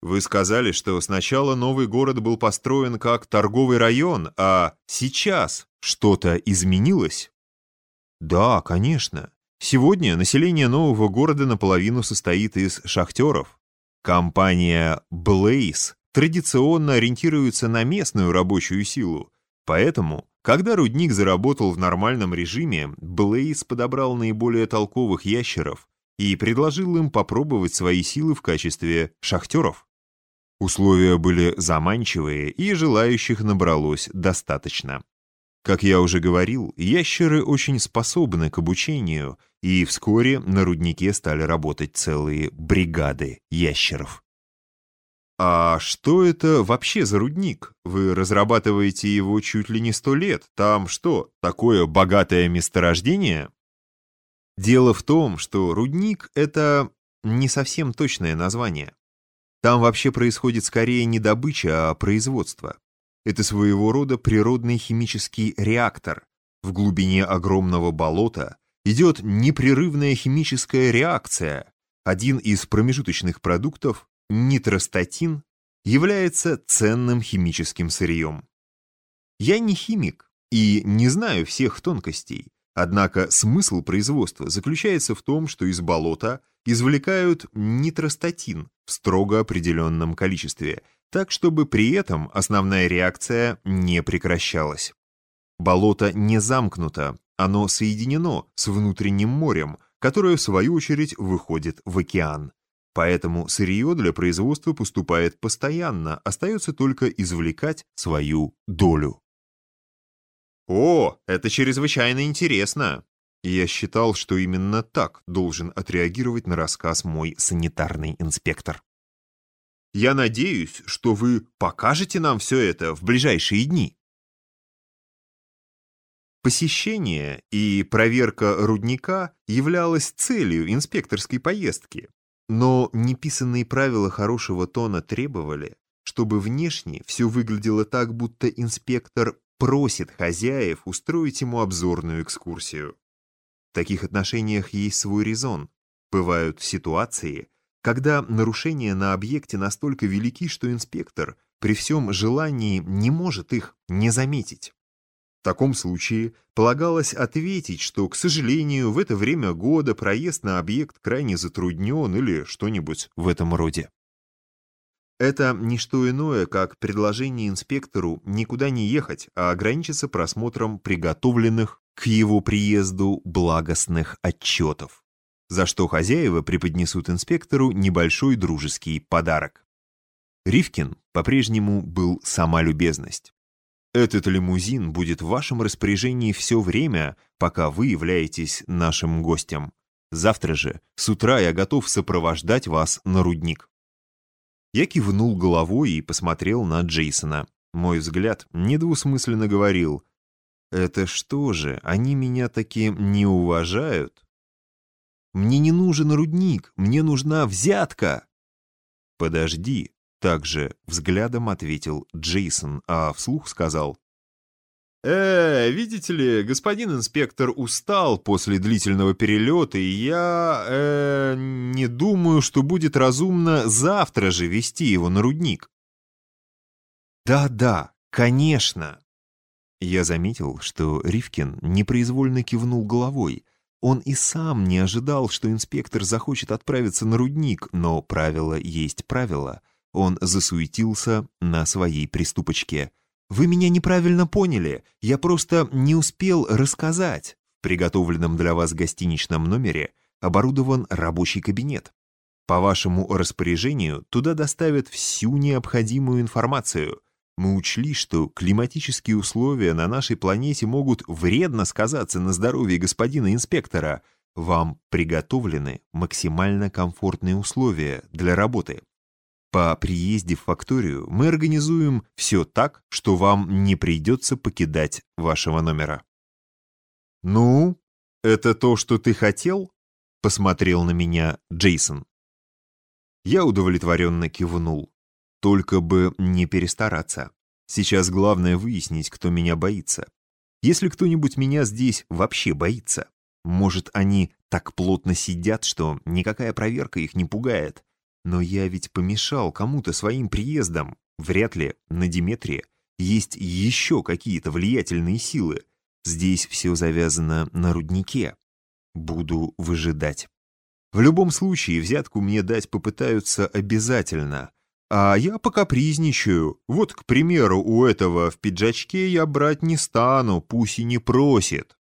Вы сказали, что сначала новый город был построен как торговый район, а сейчас что-то изменилось? Да, конечно. Сегодня население нового города наполовину состоит из шахтеров. Компания Blaze традиционно ориентируется на местную рабочую силу, поэтому, когда рудник заработал в нормальном режиме, Blaze подобрал наиболее толковых ящеров и предложил им попробовать свои силы в качестве шахтеров. Условия были заманчивые, и желающих набралось достаточно. Как я уже говорил, ящеры очень способны к обучению, и вскоре на руднике стали работать целые бригады ящеров. А что это вообще за рудник? Вы разрабатываете его чуть ли не сто лет. Там что, такое богатое месторождение? Дело в том, что рудник — это не совсем точное название. Там вообще происходит скорее не добыча, а производство. Это своего рода природный химический реактор. В глубине огромного болота идет непрерывная химическая реакция. Один из промежуточных продуктов, нитростатин, является ценным химическим сырьем. Я не химик и не знаю всех тонкостей, однако смысл производства заключается в том, что из болота извлекают нитростатин в строго определенном количестве, так чтобы при этом основная реакция не прекращалась. Болото не замкнуто, оно соединено с внутренним морем, которое в свою очередь выходит в океан. Поэтому сырье для производства поступает постоянно, остается только извлекать свою долю. О, это чрезвычайно интересно. Я считал, что именно так должен отреагировать на рассказ мой санитарный инспектор. Я надеюсь, что вы покажете нам все это в ближайшие дни. Посещение и проверка рудника являлась целью инспекторской поездки, но неписанные правила хорошего тона требовали, чтобы внешне все выглядело так, будто инспектор просит хозяев устроить ему обзорную экскурсию. В таких отношениях есть свой резон. Бывают ситуации, когда нарушения на объекте настолько велики, что инспектор при всем желании не может их не заметить. В таком случае полагалось ответить, что, к сожалению, в это время года проезд на объект крайне затруднен или что-нибудь в этом роде. Это не что иное, как предложение инспектору никуда не ехать, а ограничиться просмотром приготовленных к его приезду благостных отчетов, за что хозяева преподнесут инспектору небольшой дружеский подарок. Ривкин по-прежнему был сама любезность. Этот лимузин будет в вашем распоряжении все время, пока вы являетесь нашим гостем. Завтра же, с утра я готов сопровождать вас на рудник. Я кивнул головой и посмотрел на Джейсона. Мой взгляд недвусмысленно говорил, «Это что же, они меня таки не уважают?» «Мне не нужен рудник, мне нужна взятка!» «Подожди», — также взглядом ответил Джейсон, а вслух сказал, «Э, видите ли, господин инспектор устал после длительного перелета, и я, э, не думаю, что будет разумно завтра же вести его на рудник». «Да-да, конечно». Я заметил, что Ривкин непроизвольно кивнул головой. Он и сам не ожидал, что инспектор захочет отправиться на рудник, но правило есть правило. Он засуетился на своей приступочке. «Вы меня неправильно поняли. Я просто не успел рассказать. В приготовленном для вас гостиничном номере оборудован рабочий кабинет. По вашему распоряжению туда доставят всю необходимую информацию. Мы учли, что климатические условия на нашей планете могут вредно сказаться на здоровье господина инспектора. Вам приготовлены максимально комфортные условия для работы. По приезде в факторию мы организуем все так, что вам не придется покидать вашего номера. «Ну, это то, что ты хотел?» — посмотрел на меня Джейсон. Я удовлетворенно кивнул. Только бы не перестараться. Сейчас главное выяснить, кто меня боится. Если кто-нибудь меня здесь вообще боится, может, они так плотно сидят, что никакая проверка их не пугает. Но я ведь помешал кому-то своим приездом. Вряд ли на Диметре есть еще какие-то влиятельные силы. Здесь все завязано на руднике. Буду выжидать. В любом случае, взятку мне дать попытаются обязательно. А я покапризничаю. Вот, к примеру, у этого в пиджачке я брать не стану, пусть и не просит.